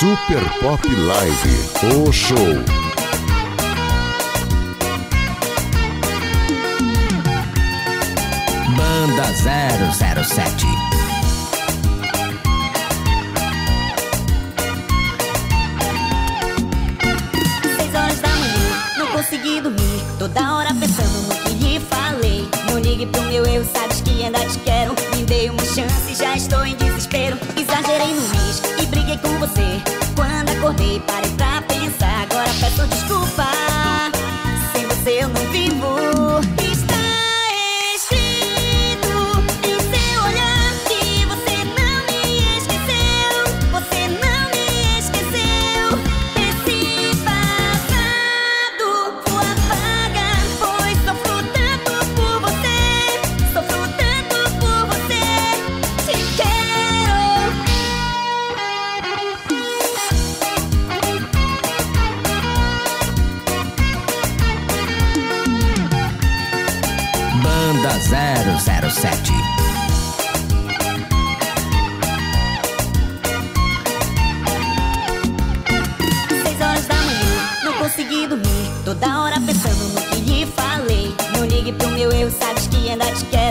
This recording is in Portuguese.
Super Pop Live, o show. Banda 007 Seis horas da manhã, não consegui dormir. Toda hora pensando no que lhe falei. Não ligue pro meu erro, sabes que ainda te quero. Me dei uma chance, já estou em desespero. Exagerei no briguei com você. Quando acordei, parei pra pensar. Agora peço desculpa. Banda 007 Seis horas da manhã, não consegui dormir. Toda hora pensando no que lhe falei. Não ligue pro meu erro, sabes que ainda te quero.